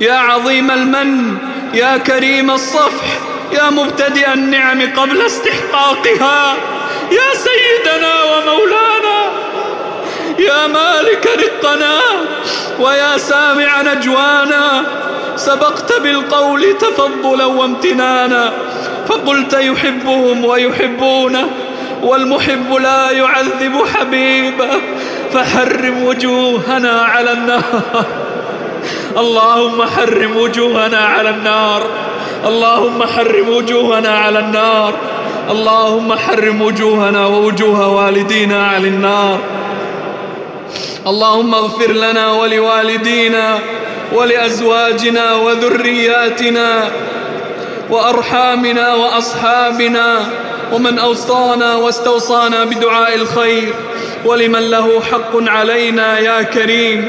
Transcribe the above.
يا عظيم المن يا كريم الصفح يا مبتدئ النعم قبل استحقاقها يا سيدنا ومولانا يا مالك رقنا ويا سامع نجوانا سبقت بالقول تفضلا وامتنانا فقلت يحبهم ويحبونه والمحب لا يعذب حبيبه فحرم وجوهنا على النار اللهم حرم وجوهنا على النار. اللهم حرم وجوهنا على النار. اللهم حرم وجوهنا ووجوه والدينا على النار. اللهم اغفر لنا ولوالدينا ولأزواجنا وذرياتنا وأرحامنا وأصحابنا ومن أوصانا واستوصانا بدعاء الخير ولمن له حق علينا يا كريم.